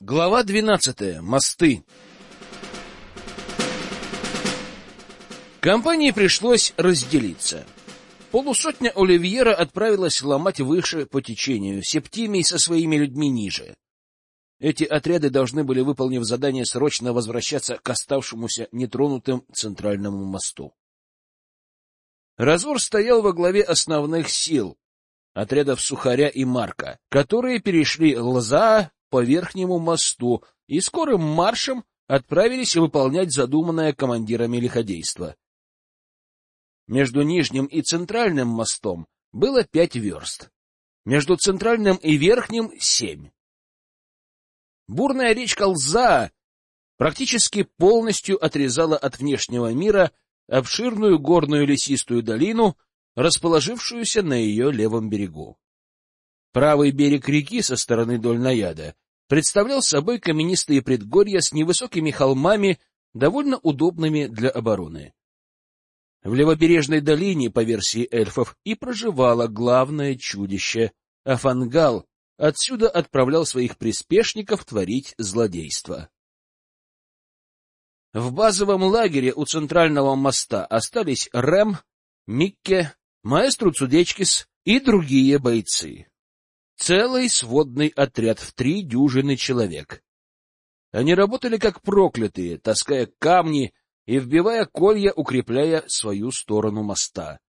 Глава двенадцатая. Мосты. Компании пришлось разделиться. Полусотня Оливьера отправилась ломать выше по течению, Септимий со своими людьми ниже. Эти отряды должны были, выполнив задание, срочно возвращаться к оставшемуся нетронутым центральному мосту. Развор стоял во главе основных сил, отрядов Сухаря и Марка, которые перешли Лза по верхнему мосту и скорым маршем отправились выполнять задуманное командирами лиходейство. Между нижним и центральным мостом было пять верст, между центральным и верхним — семь. Бурная речка Лза практически полностью отрезала от внешнего мира обширную горную лесистую долину, расположившуюся на ее левом берегу. Правый берег реки со стороны Дольнаяда представлял собой каменистые предгорья с невысокими холмами, довольно удобными для обороны. В левобережной долине, по версии эльфов, и проживало главное чудище — Афангал, отсюда отправлял своих приспешников творить злодейство. В базовом лагере у центрального моста остались Рэм, Микке, маэстру Цудечкис и другие бойцы. Целый сводный отряд в три дюжины человек. Они работали как проклятые, таская камни и вбивая колья, укрепляя свою сторону моста.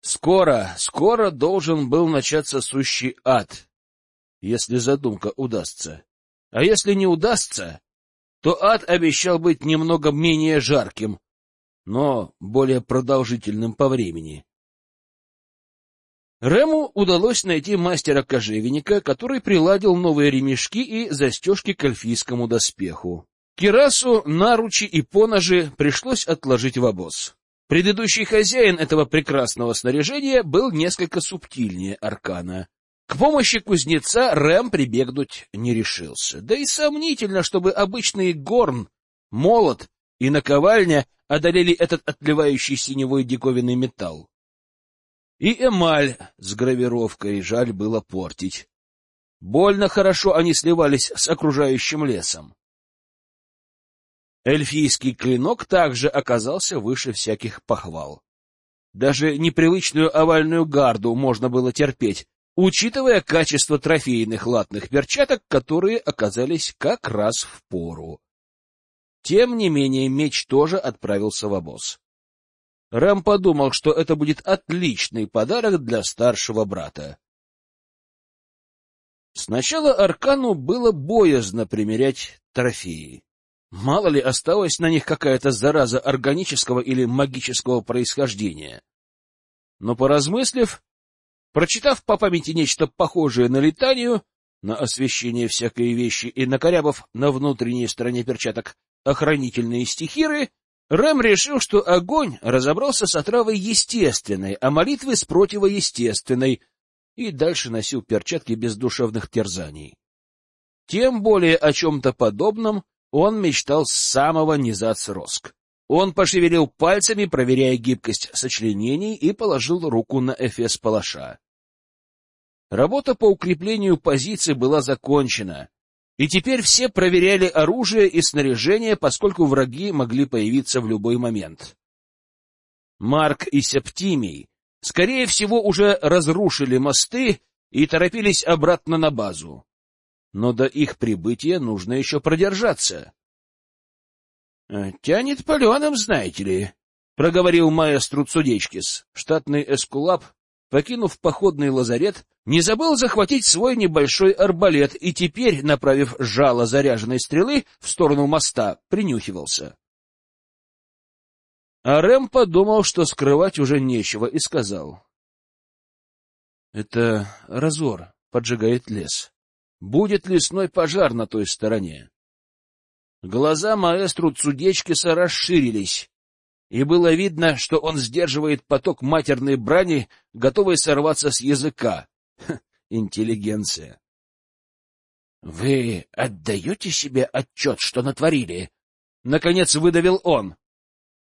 Скоро, скоро должен был начаться сущий ад, если задумка удастся. А если не удастся, то ад обещал быть немного менее жарким, но более продолжительным по времени. Рему удалось найти мастера-кожевенника, который приладил новые ремешки и застежки к альфийскому доспеху. Кирасу, наручи и поножи пришлось отложить в обоз. Предыдущий хозяин этого прекрасного снаряжения был несколько субтильнее Аркана. К помощи кузнеца Рэм прибегнуть не решился. Да и сомнительно, чтобы обычный горн, молот и наковальня одолели этот отливающий синевой диковинный металл. И эмаль с гравировкой жаль было портить. Больно хорошо они сливались с окружающим лесом. Эльфийский клинок также оказался выше всяких похвал. Даже непривычную овальную гарду можно было терпеть, учитывая качество трофейных латных перчаток, которые оказались как раз в пору. Тем не менее, меч тоже отправился в обоз. Рэм подумал, что это будет отличный подарок для старшего брата. Сначала Аркану было боязно примерять трофеи. Мало ли осталась на них какая-то зараза органического или магического происхождения. Но поразмыслив, прочитав по памяти нечто похожее на летанию, на освещение всякой вещи и накорябав на внутренней стороне перчаток охранительные стихиры, Рэм решил, что огонь разобрался с отравой естественной, а молитвы с противоестественной, и дальше носил перчатки без душевных терзаний. Тем более о чем-то подобном он мечтал с самого низа Цроск. Он пошевелил пальцами, проверяя гибкость сочленений, и положил руку на эфес палаша. Работа по укреплению позиции была закончена, и теперь все проверяли оружие и снаряжение, поскольку враги могли появиться в любой момент. Марк и Септимий, скорее всего, уже разрушили мосты и торопились обратно на базу. Но до их прибытия нужно еще продержаться. «Э, — Тянет паленым, знаете ли, — проговорил маэстру Цудечкис, штатный эскулап, покинув походный лазарет, не забыл захватить свой небольшой арбалет и теперь, направив жало заряженной стрелы в сторону моста, принюхивался. А Рэм подумал, что скрывать уже нечего, и сказал. — Это разор поджигает лес. Будет лесной пожар на той стороне. Глаза маэстру Цудечкиса расширились, и было видно, что он сдерживает поток матерной брани, готовый сорваться с языка. Интеллигенция. — Вы отдаете себе отчет, что натворили? — наконец выдавил он.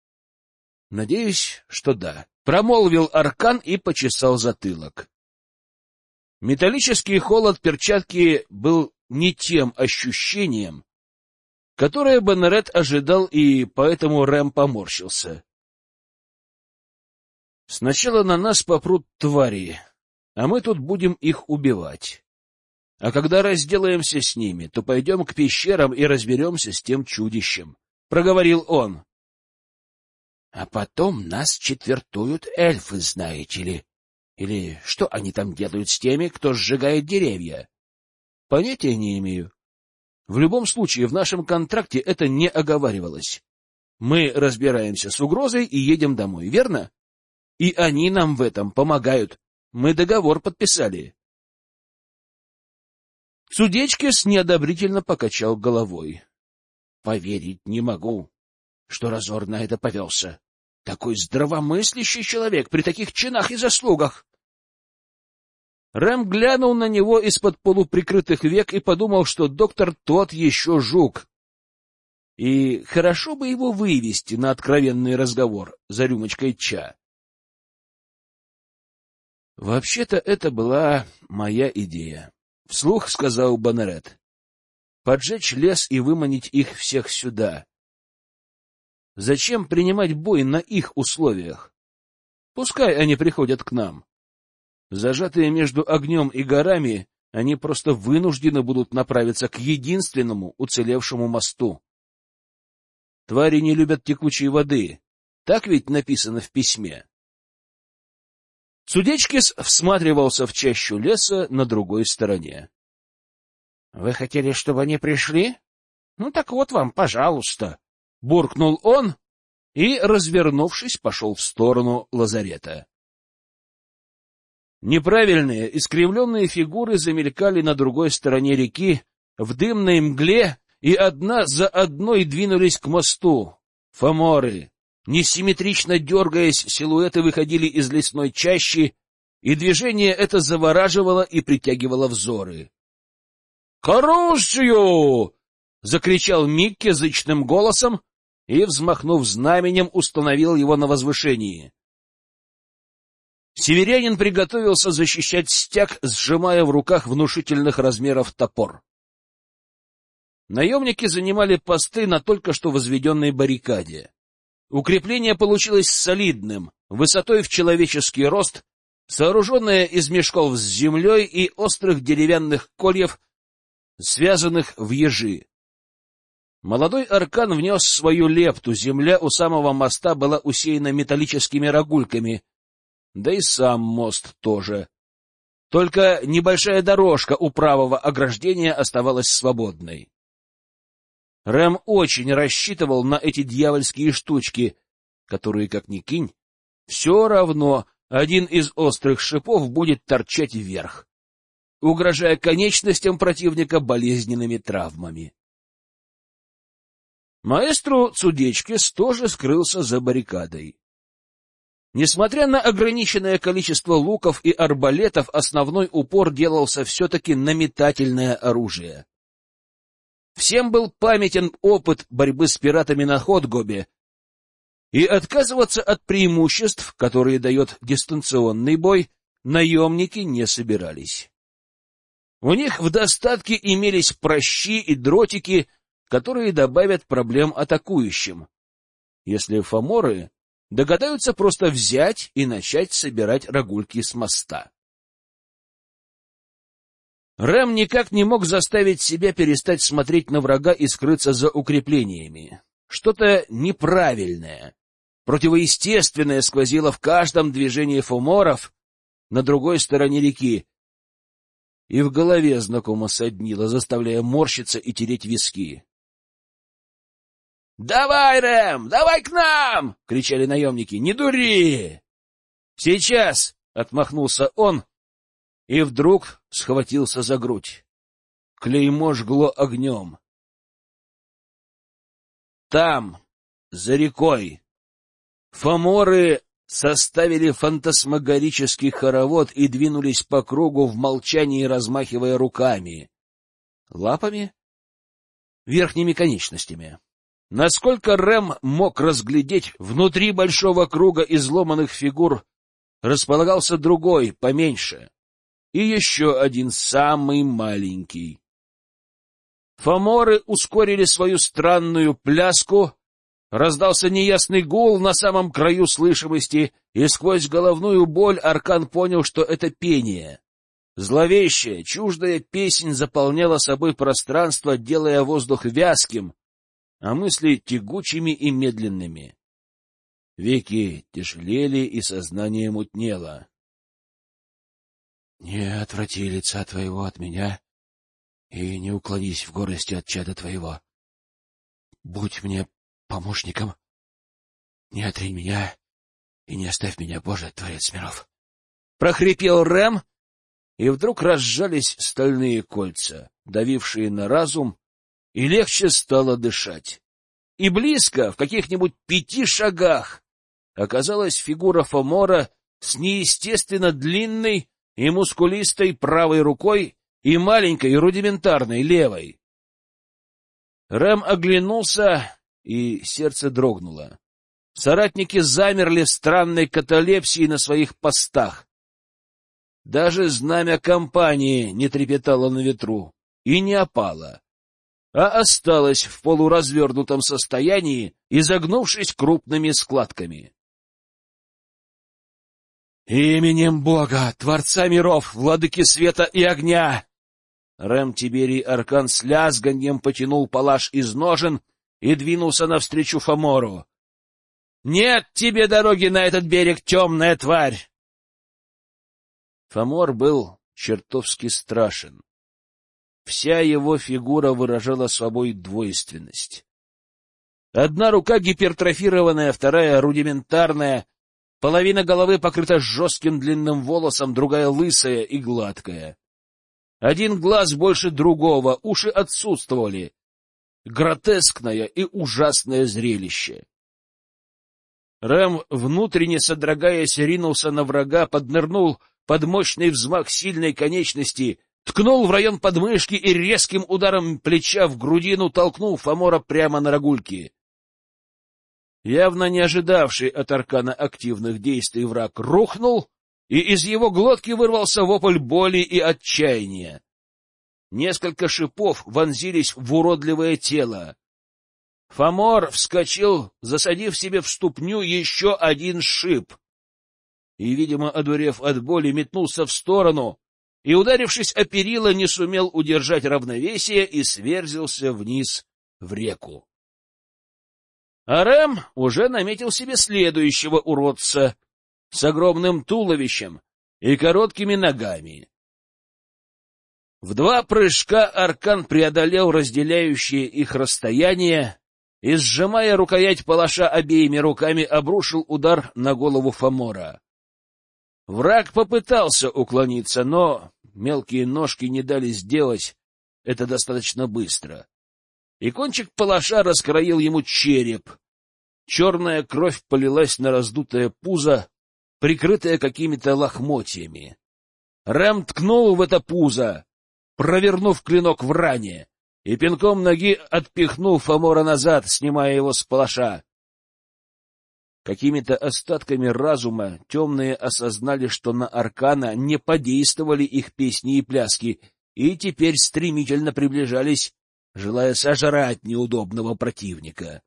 — Надеюсь, что да. Промолвил аркан и почесал затылок. Металлический холод перчатки был не тем ощущением, которое Беннерет ожидал, и поэтому Рэм поморщился. Сначала на нас попрут твари, а мы тут будем их убивать. А когда разделаемся с ними, то пойдем к пещерам и разберемся с тем чудищем, — проговорил он. — А потом нас четвертуют эльфы, знаете ли. Или что они там делают с теми, кто сжигает деревья? — Понятия не имею. В любом случае, в нашем контракте это не оговаривалось. Мы разбираемся с угрозой и едем домой, верно? И они нам в этом помогают. Мы договор подписали. Судечкис неодобрительно покачал головой. — Поверить не могу, что Разор на это повелся. Такой здравомыслящий человек при таких чинах и заслугах. Рэм глянул на него из-под полуприкрытых век и подумал, что доктор тот еще жук. И хорошо бы его вывести на откровенный разговор за рюмочкой ча. Вообще-то это была моя идея. Вслух сказал Баннерет. Поджечь лес и выманить их всех сюда. Зачем принимать бой на их условиях? Пускай они приходят к нам. Зажатые между огнем и горами, они просто вынуждены будут направиться к единственному уцелевшему мосту. Твари не любят текучей воды. Так ведь написано в письме. Судечкис всматривался в чащу леса на другой стороне. — Вы хотели, чтобы они пришли? Ну так вот вам, пожалуйста. Буркнул он и, развернувшись, пошел в сторону лазарета. Неправильные, искривленные фигуры замелькали на другой стороне реки, в дымной мгле, и одна за одной двинулись к мосту. Фоморы, несимметрично дергаясь, силуэты выходили из лесной чащи, и движение это завораживало и притягивало взоры. «К оружию!» — закричал Микки зычным голосом и, взмахнув знаменем, установил его на возвышении. Северянин приготовился защищать стяг, сжимая в руках внушительных размеров топор. Наемники занимали посты на только что возведенной баррикаде. Укрепление получилось солидным, высотой в человеческий рост, сооруженное из мешков с землей и острых деревянных кольев, связанных в ежи. Молодой аркан внес свою лепту, земля у самого моста была усеяна металлическими рогульками — да и сам мост тоже. Только небольшая дорожка у правого ограждения оставалась свободной. Рэм очень рассчитывал на эти дьявольские штучки, которые, как ни кинь, все равно один из острых шипов будет торчать вверх, угрожая конечностям противника болезненными травмами. Маэстру Цудечкис тоже скрылся за баррикадой. Несмотря на ограниченное количество луков и арбалетов, основной упор делался все-таки на метательное оружие. Всем был памятен опыт борьбы с пиратами на Ходгобе, и отказываться от преимуществ, которые дает дистанционный бой, наемники не собирались. У них в достатке имелись прощи и дротики, которые добавят проблем атакующим. Если фаморы догадаются просто взять и начать собирать рогульки с моста. Рэм никак не мог заставить себя перестать смотреть на врага и скрыться за укреплениями. Что-то неправильное, противоестественное сквозило в каждом движении фуморов на другой стороне реки, и в голове знакомо соднило, заставляя морщиться и тереть виски. — Давай, Рэм, давай к нам! — кричали наемники. — Не дури! — Сейчас! — отмахнулся он и вдруг схватился за грудь. Клеймо жгло огнем. Там, за рекой, фаморы составили фантасмагорический хоровод и двинулись по кругу в молчании, размахивая руками. Лапами? Верхними конечностями. Насколько Рэм мог разглядеть, внутри большого круга изломанных фигур располагался другой, поменьше, и еще один самый маленький. Фоморы ускорили свою странную пляску, раздался неясный гул на самом краю слышимости, и сквозь головную боль Аркан понял, что это пение. Зловещая, чуждая песнь заполняла собой пространство, делая воздух вязким, а мысли тягучими и медленными. Веки тяжелели, и сознание мутнело. — Не отврати лица твоего от меня и не уклонись в гордости от чада твоего. Будь мне помощником, не отринь меня и не оставь меня, Боже, Творец миров. Прохрипел Рэм, и вдруг разжались стальные кольца, давившие на разум, и легче стало дышать. И близко, в каких-нибудь пяти шагах, оказалась фигура Фомора с неестественно длинной и мускулистой правой рукой и маленькой рудиментарной левой. Рэм оглянулся, и сердце дрогнуло. Соратники замерли в странной каталепсии на своих постах. Даже знамя компании не трепетало на ветру и не опало, а осталось в полуразвернутом состоянии, изогнувшись крупными складками. «Именем Бога, Творца миров, Владыки света и огня!» Рэм Тиберий Аркан с лязганьем потянул палаш из ножен и двинулся навстречу Фомору. «Нет тебе дороги на этот берег, темная тварь!» Фомор был чертовски страшен. Вся его фигура выражала собой двойственность. Одна рука гипертрофированная, вторая рудиментарная, половина головы покрыта жестким длинным волосом, другая лысая и гладкая. Один глаз больше другого, уши отсутствовали. Гротескное и ужасное зрелище. Рэм, внутренне содрогаясь, ринулся на врага, поднырнул под мощный взмах сильной конечности, ткнул в район подмышки и резким ударом плеча в грудину толкнул Фомора прямо на рогульки. Явно не ожидавший от Аркана активных действий враг рухнул, и из его глотки вырвался вопль боли и отчаяния. Несколько шипов вонзились в уродливое тело. Фомор вскочил, засадив себе в ступню еще один шип. И, видимо, одурев от боли, метнулся в сторону и, ударившись о перила, не сумел удержать равновесие и сверзился вниз в реку. А уже наметил себе следующего уродца с огромным туловищем и короткими ногами. В два прыжка Аркан преодолел разделяющее их расстояние и, сжимая рукоять палаша обеими руками, обрушил удар на голову Фомора. Враг попытался уклониться, но мелкие ножки не дали сделать это достаточно быстро. И кончик палаша раскроил ему череп. Черная кровь полилась на раздутое пузо, прикрытое какими-то лохмотьями. Рэм ткнул в это пузо, провернув клинок в ране и пинком ноги отпихнул Фомора назад, снимая его с палаша. Какими-то остатками разума темные осознали, что на Аркана не подействовали их песни и пляски, и теперь стремительно приближались, желая сожрать неудобного противника.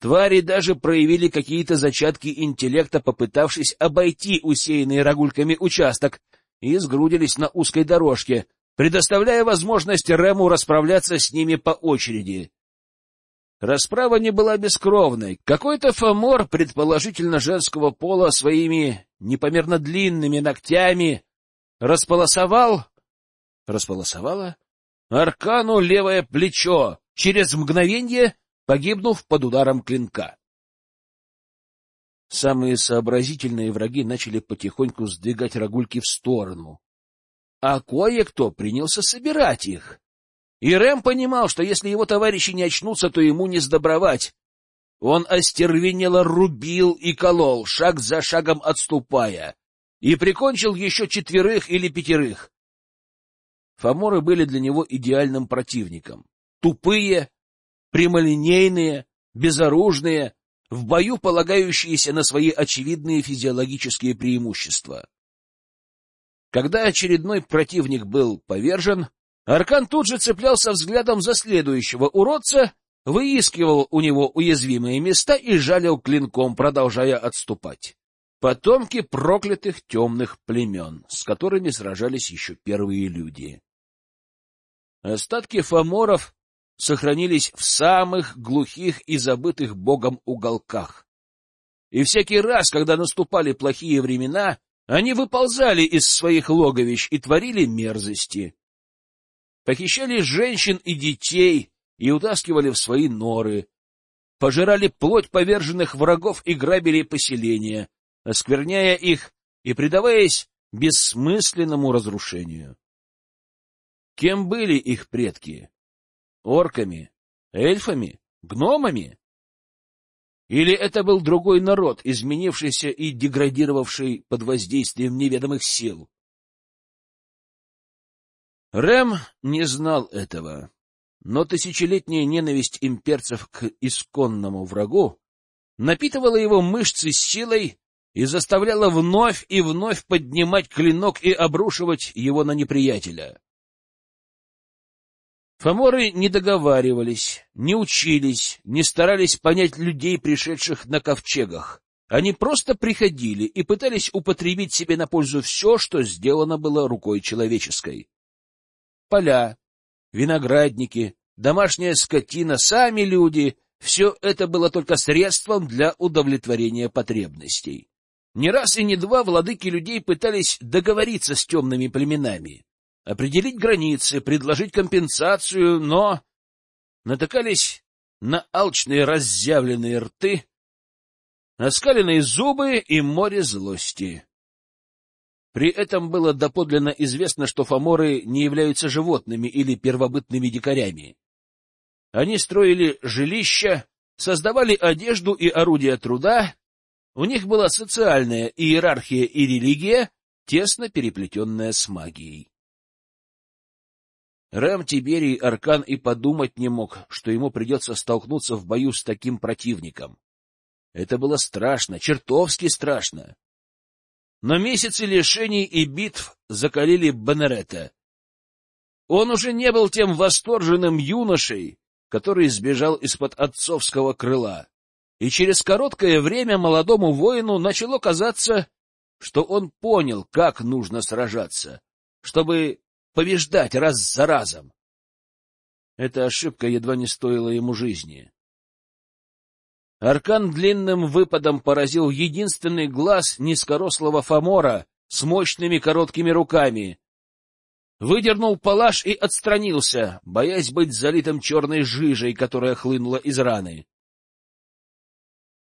Твари даже проявили какие-то зачатки интеллекта, попытавшись обойти усеянный рогульками участок, и сгрудились на узкой дорожке, предоставляя возможность Рему расправляться с ними по очереди. Расправа не была бескровной. Какой-то фомор, предположительно женского пола, своими непомерно длинными ногтями располосовал... Располосовала? Аркану левое плечо, через мгновенье погибнув под ударом клинка. Самые сообразительные враги начали потихоньку сдвигать рогульки в сторону а кое-кто принялся собирать их. И Рэм понимал, что если его товарищи не очнутся, то ему не сдобровать. Он остервенело рубил и колол, шаг за шагом отступая, и прикончил еще четверых или пятерых. Фаморы были для него идеальным противником. Тупые, прямолинейные, безоружные, в бою полагающиеся на свои очевидные физиологические преимущества. Когда очередной противник был повержен, Аркан тут же цеплялся взглядом за следующего уродца, выискивал у него уязвимые места и жалил клинком, продолжая отступать. Потомки проклятых темных племен, с которыми сражались еще первые люди. Остатки фаморов сохранились в самых глухих и забытых богом уголках. И всякий раз, когда наступали плохие времена, они выползали из своих логовищ и творили мерзости. Похищали женщин и детей и утаскивали в свои норы, пожирали плоть поверженных врагов и грабили поселения, оскверняя их и предаваясь бессмысленному разрушению. Кем были их предки? Орками? Эльфами? Гномами? Или это был другой народ, изменившийся и деградировавший под воздействием неведомых сил? Рэм не знал этого, но тысячелетняя ненависть имперцев к исконному врагу напитывала его мышцы силой и заставляла вновь и вновь поднимать клинок и обрушивать его на неприятеля. Фаморы не договаривались, не учились, не старались понять людей, пришедших на ковчегах. Они просто приходили и пытались употребить себе на пользу все, что сделано было рукой человеческой. Поля, виноградники, домашняя скотина, сами люди — все это было только средством для удовлетворения потребностей. Не раз и не два владыки людей пытались договориться с темными племенами определить границы, предложить компенсацию, но натыкались на алчные разъявленные рты, оскаленные зубы и море злости. При этом было доподлинно известно, что фаморы не являются животными или первобытными дикарями. Они строили жилища, создавали одежду и орудия труда, у них была социальная иерархия и религия, тесно переплетенная с магией. Рэм Тиберий Аркан и подумать не мог, что ему придется столкнуться в бою с таким противником. Это было страшно, чертовски страшно. Но месяцы лишений и битв закалили Бенерета. Он уже не был тем восторженным юношей, который сбежал из-под отцовского крыла. И через короткое время молодому воину начало казаться, что он понял, как нужно сражаться, чтобы побеждать раз за разом. Эта ошибка едва не стоила ему жизни. Аркан длинным выпадом поразил единственный глаз низкорослого Фомора с мощными короткими руками. Выдернул палаш и отстранился, боясь быть залитым черной жижей, которая хлынула из раны.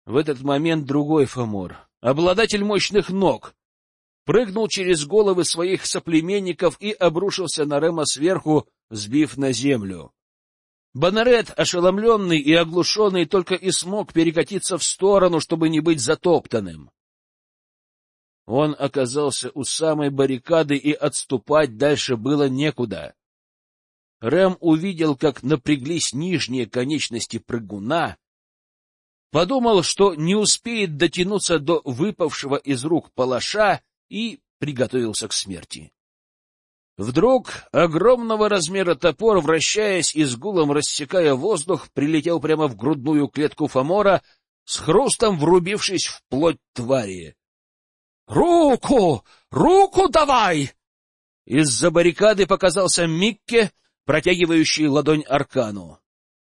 В этот момент другой Фомор, обладатель мощных ног, прыгнул через головы своих соплеменников и обрушился на Рема сверху, сбив на землю. Бонарет, ошеломленный и оглушенный, только и смог перекатиться в сторону, чтобы не быть затоптанным. Он оказался у самой баррикады, и отступать дальше было некуда. Рэм увидел, как напряглись нижние конечности прыгуна, подумал, что не успеет дотянуться до выпавшего из рук палаша, и приготовился к смерти. Вдруг огромного размера топор, вращаясь и с гулом рассекая воздух, прилетел прямо в грудную клетку Фомора, с хрустом врубившись в плоть твари. «Руку! Руку давай!» Из-за баррикады показался Микке, протягивающий ладонь Аркану.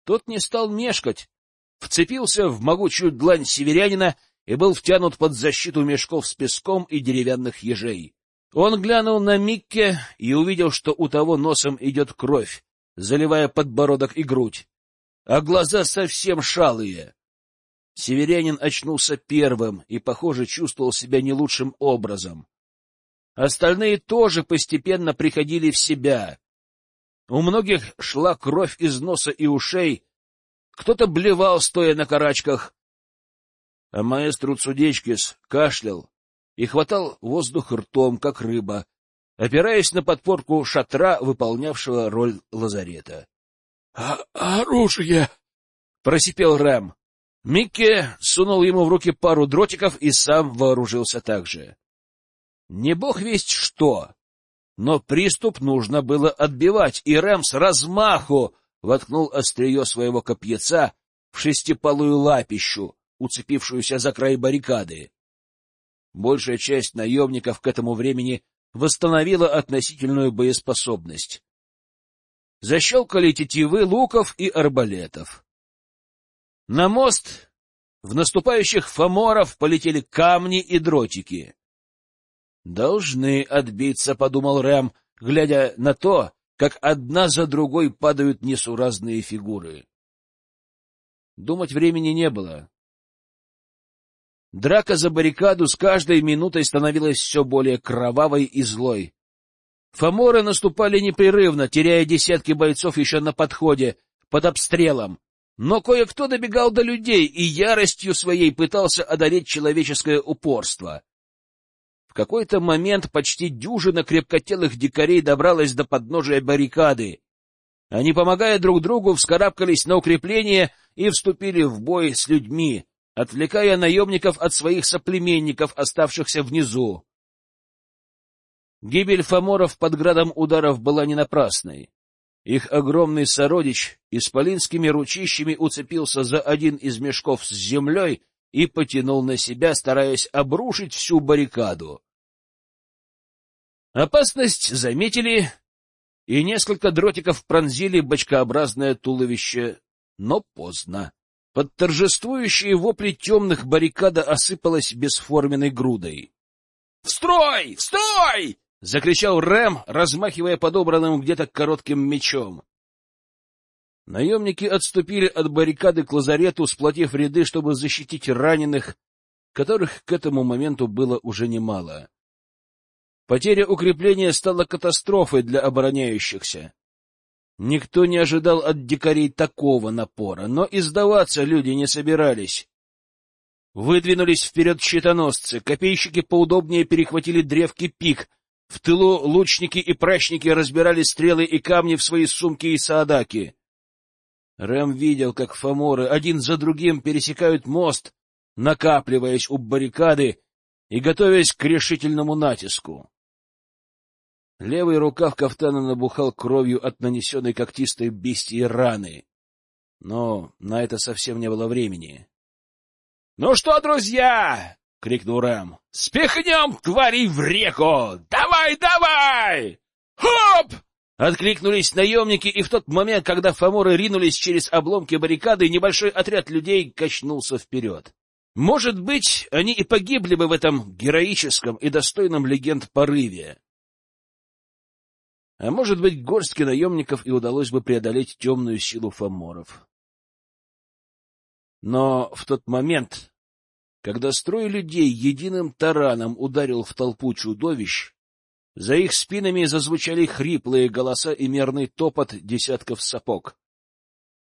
Тот не стал мешкать, вцепился в могучую длань северянина и был втянут под защиту мешков с песком и деревянных ежей. Он глянул на Микке и увидел, что у того носом идет кровь, заливая подбородок и грудь, а глаза совсем шалые. Северянин очнулся первым и, похоже, чувствовал себя не лучшим образом. Остальные тоже постепенно приходили в себя. У многих шла кровь из носа и ушей, кто-то блевал, стоя на карачках, а маэстро Цудечкис кашлял и хватал воздух ртом, как рыба, опираясь на подпорку шатра, выполнявшего роль лазарета. «А — Оружие! — просипел Рэм. Микки сунул ему в руки пару дротиков и сам вооружился так же. Не бог весть что, Но приступ нужно было отбивать, и Рэм с размаху воткнул острие своего копьяца в шестипалую лапищу, уцепившуюся за край баррикады. Большая часть наемников к этому времени восстановила относительную боеспособность. Защелкали тетивы луков и арбалетов. На мост в наступающих фаморов полетели камни и дротики. «Должны отбиться», — подумал Рэм, глядя на то, как одна за другой падают несуразные фигуры. Думать времени не было. Драка за баррикаду с каждой минутой становилась все более кровавой и злой. Фаморы наступали непрерывно, теряя десятки бойцов еще на подходе, под обстрелом. Но кое-кто добегал до людей и яростью своей пытался одолеть человеческое упорство. В какой-то момент почти дюжина крепкотелых дикарей добралась до подножия баррикады. Они, помогая друг другу, вскарабкались на укрепление и вступили в бой с людьми, отвлекая наемников от своих соплеменников, оставшихся внизу. Гибель фаморов под градом ударов была не напрасной. Их огромный сородич исполинскими ручищами уцепился за один из мешков с землей и потянул на себя, стараясь обрушить всю баррикаду. Опасность заметили, и несколько дротиков пронзили бочкообразное туловище, но поздно. Под торжествующие вопли темных баррикада осыпалась бесформенной грудой. — В строй! В строй! — закричал Рэм, размахивая подобранным где-то коротким мечом. Наемники отступили от баррикады к лазарету, сплотив ряды, чтобы защитить раненых, которых к этому моменту было уже немало. Потеря укрепления стала катастрофой для обороняющихся. Никто не ожидал от дикарей такого напора, но и сдаваться люди не собирались. Выдвинулись вперед щитоносцы, копейщики поудобнее перехватили древки пик, в тылу лучники и прачники разбирали стрелы и камни в свои сумки и саадаки. Рэм видел, как фаморы один за другим пересекают мост, накапливаясь у баррикады и готовясь к решительному натиску. Левый рукав кафтана набухал кровью от нанесенной когтистой бестии раны. Но на это совсем не было времени. — Ну что, друзья? — крикнул Рэм. — Спихнем твари в реку! Давай, давай! Хоп! Откликнулись наемники, и в тот момент, когда фаморы ринулись через обломки баррикады, небольшой отряд людей качнулся вперед. Может быть, они и погибли бы в этом героическом и достойном легенд порыве. А может быть, горстке наемников и удалось бы преодолеть темную силу фаморов. Но в тот момент, когда строй людей единым тараном ударил в толпу чудовищ, за их спинами зазвучали хриплые голоса и мерный топот десятков сапог.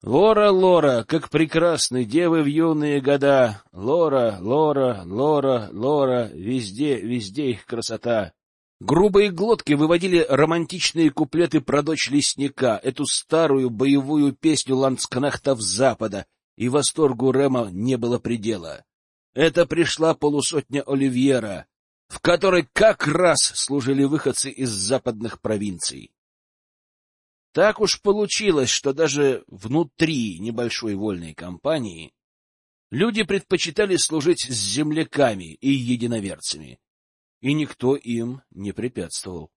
Лора, Лора, как прекрасны девы в юные года! Лора, Лора, Лора, Лора, везде, везде их красота! Грубые глотки выводили романтичные куплеты про дочь лесника, эту старую боевую песню ландскнахтов Запада, и восторгу Рема не было предела. Это пришла полусотня Оливьера, в которой как раз служили выходцы из западных провинций. Так уж получилось, что даже внутри небольшой вольной компании люди предпочитали служить с земляками и единоверцами, и никто им не препятствовал.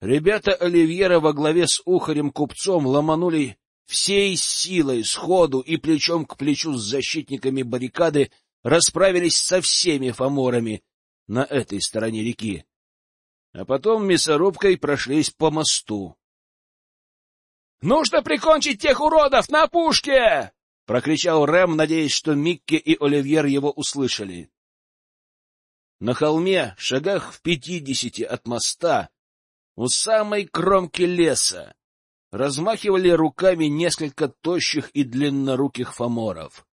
Ребята Оливьера во главе с ухарем-купцом ломанули всей силой, сходу и плечом к плечу с защитниками баррикады расправились со всеми фаморами на этой стороне реки, а потом мясорубкой прошлись по мосту. — Нужно прикончить тех уродов на пушке! — прокричал Рэм, надеясь, что Микки и Оливьер его услышали. На холме, шагах в пятидесяти от моста, у самой кромки леса, размахивали руками несколько тощих и длинноруких фаморов.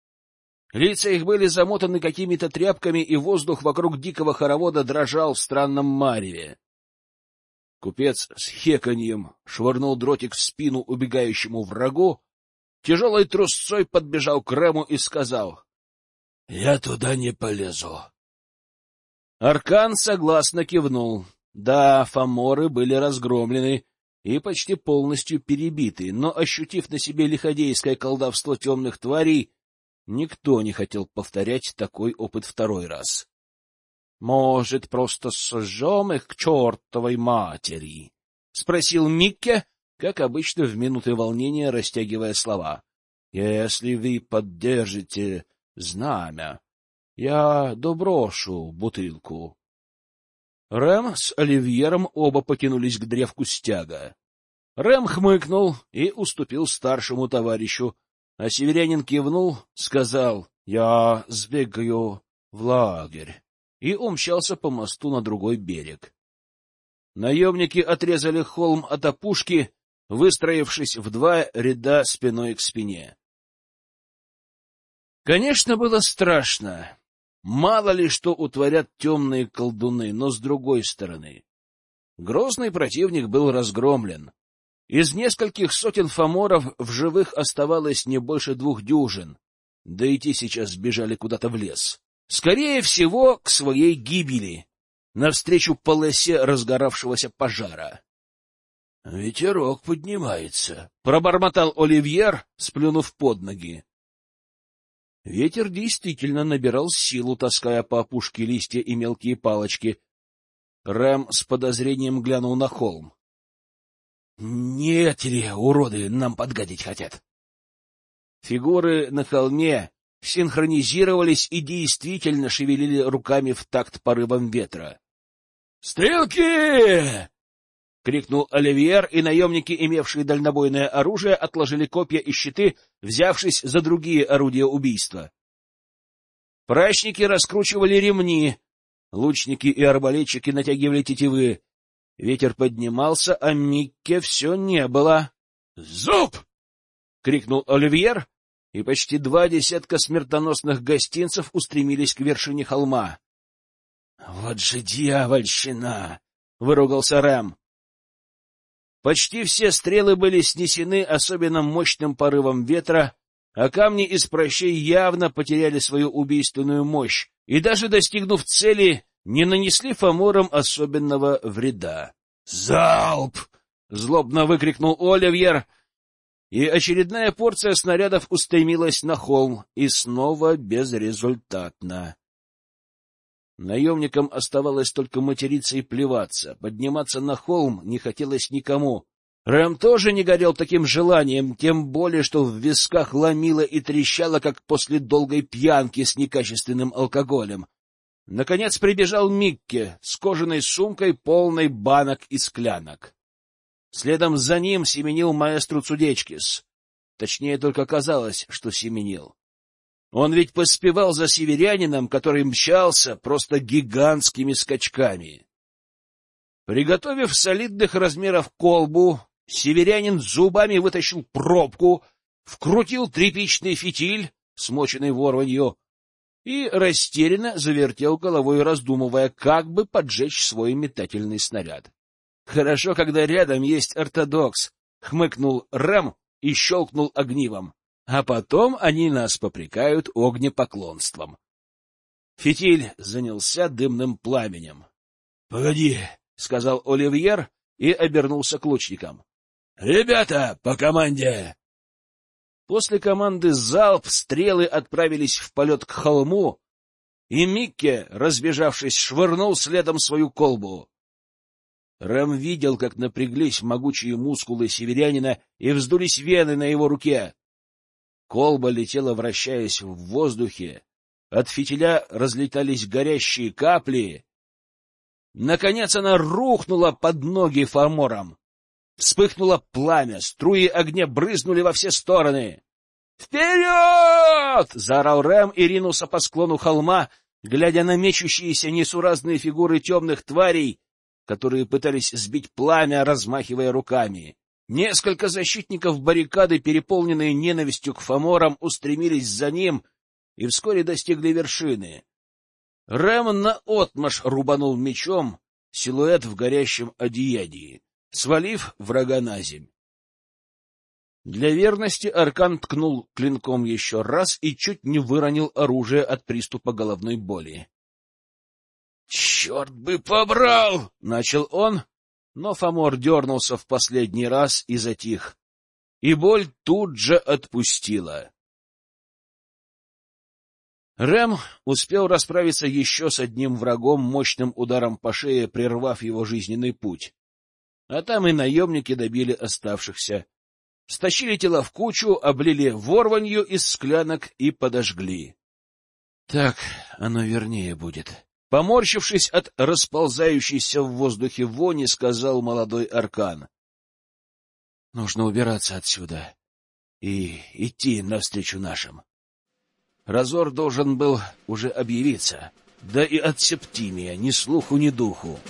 Лица их были замотаны какими-то тряпками, и воздух вокруг дикого хоровода дрожал в странном мареве. Купец с хеканьем швырнул дротик в спину убегающему врагу, тяжелой трусцой подбежал к Рэму и сказал — Я туда не полезу. Аркан согласно кивнул. Да, фаморы были разгромлены и почти полностью перебиты, но, ощутив на себе лиходейское колдовство темных тварей, никто не хотел повторять такой опыт второй раз. — Может, просто сожжем их к чертовой матери? — спросил Микке, как обычно в минуты волнения растягивая слова. — Если вы поддержите знамя, я доброшу бутылку. Рэм с Оливьером оба потянулись к древку стяга. Рэм хмыкнул и уступил старшему товарищу, а северянин кивнул, сказал «Я сбегаю в лагерь» и умчался по мосту на другой берег. Наемники отрезали холм от опушки, выстроившись в два ряда спиной к спине. Конечно, было страшно. Мало ли что утворят темные колдуны, но с другой стороны. Грозный противник был разгромлен. Из нескольких сотен фаморов в живых оставалось не больше двух дюжин, да и те сейчас сбежали куда-то в лес. Скорее всего, к своей гибели, навстречу полосе разгоравшегося пожара. — Ветерок поднимается, — пробормотал Оливьер, сплюнув под ноги. Ветер действительно набирал силу, таская по опушке листья и мелкие палочки. Рэм с подозрением глянул на холм. — Нет ли уроды нам подгадить хотят? Фигуры на холме синхронизировались и действительно шевелили руками в такт порывом ветра. «Стрелки!» — крикнул Оливьер, и наемники, имевшие дальнобойное оружие, отложили копья и щиты, взявшись за другие орудия убийства. Прачники раскручивали ремни, лучники и арбалетчики натягивали тетивы. Ветер поднимался, а Микке все не было. «Зуб!» — крикнул Оливьер, и почти два десятка смертоносных гостинцев устремились к вершине холма. — Вот же дьявольщина! — выругался Рэм. Почти все стрелы были снесены особенно мощным порывом ветра, а камни из прощей явно потеряли свою убийственную мощь и даже достигнув цели, не нанесли фаморам особенного вреда. «Залп!» — злобно выкрикнул Оливьер, и очередная порция снарядов устремилась на холм, и снова безрезультатно. Наемникам оставалось только материться и плеваться. Подниматься на холм не хотелось никому. Рэм тоже не горел таким желанием, тем более, что в висках ломило и трещало, как после долгой пьянки с некачественным алкоголем. Наконец прибежал Микке с кожаной сумкой, полной банок и склянок. Следом за ним семенил маэстру Цудечкис. Точнее, только казалось, что семенил. Он ведь поспевал за северянином, который мчался просто гигантскими скачками. Приготовив солидных размеров колбу, северянин зубами вытащил пробку, вкрутил тряпичный фитиль, смоченный ворванью, и растерянно завертел головой, раздумывая, как бы поджечь свой метательный снаряд. «Хорошо, когда рядом есть ортодокс», — хмыкнул Рэм и щелкнул огнивом а потом они нас попрекают огнепоклонством. Фитиль занялся дымным пламенем. — Погоди, — сказал Оливьер и обернулся к лучникам. — Ребята, по команде! После команды «Залп» стрелы отправились в полет к холму, и Микке, разбежавшись, швырнул следом свою колбу. Рэм видел, как напряглись могучие мускулы северянина и вздулись вены на его руке. Колба летела, вращаясь в воздухе. От фитиля разлетались горящие капли. Наконец она рухнула под ноги фармором. Вспыхнуло пламя, струи огня брызнули во все стороны. «Вперед!» — заорал Рэм и ринулся по склону холма, глядя на мечущиеся несуразные фигуры темных тварей, которые пытались сбить пламя, размахивая руками. Несколько защитников баррикады, переполненные ненавистью к фаморам, устремились за ним и вскоре достигли вершины. Рэм наотмашь рубанул мечом силуэт в горящем одеянии, свалив врага на земь. Для верности Аркан ткнул клинком еще раз и чуть не выронил оружие от приступа головной боли. Черт бы побрал! — начал он, но Фомор дернулся в последний раз и затих, и боль тут же отпустила. Рэм успел расправиться еще с одним врагом, мощным ударом по шее, прервав его жизненный путь. А там и наемники добили оставшихся. Стащили тела в кучу, облили ворванью из склянок и подожгли. Так оно вернее будет. Поморщившись от расползающейся в воздухе вони, сказал молодой Аркан. Нужно убираться отсюда и идти навстречу нашим. Разор должен был уже объявиться, да и от Септимия ни слуху, ни духу.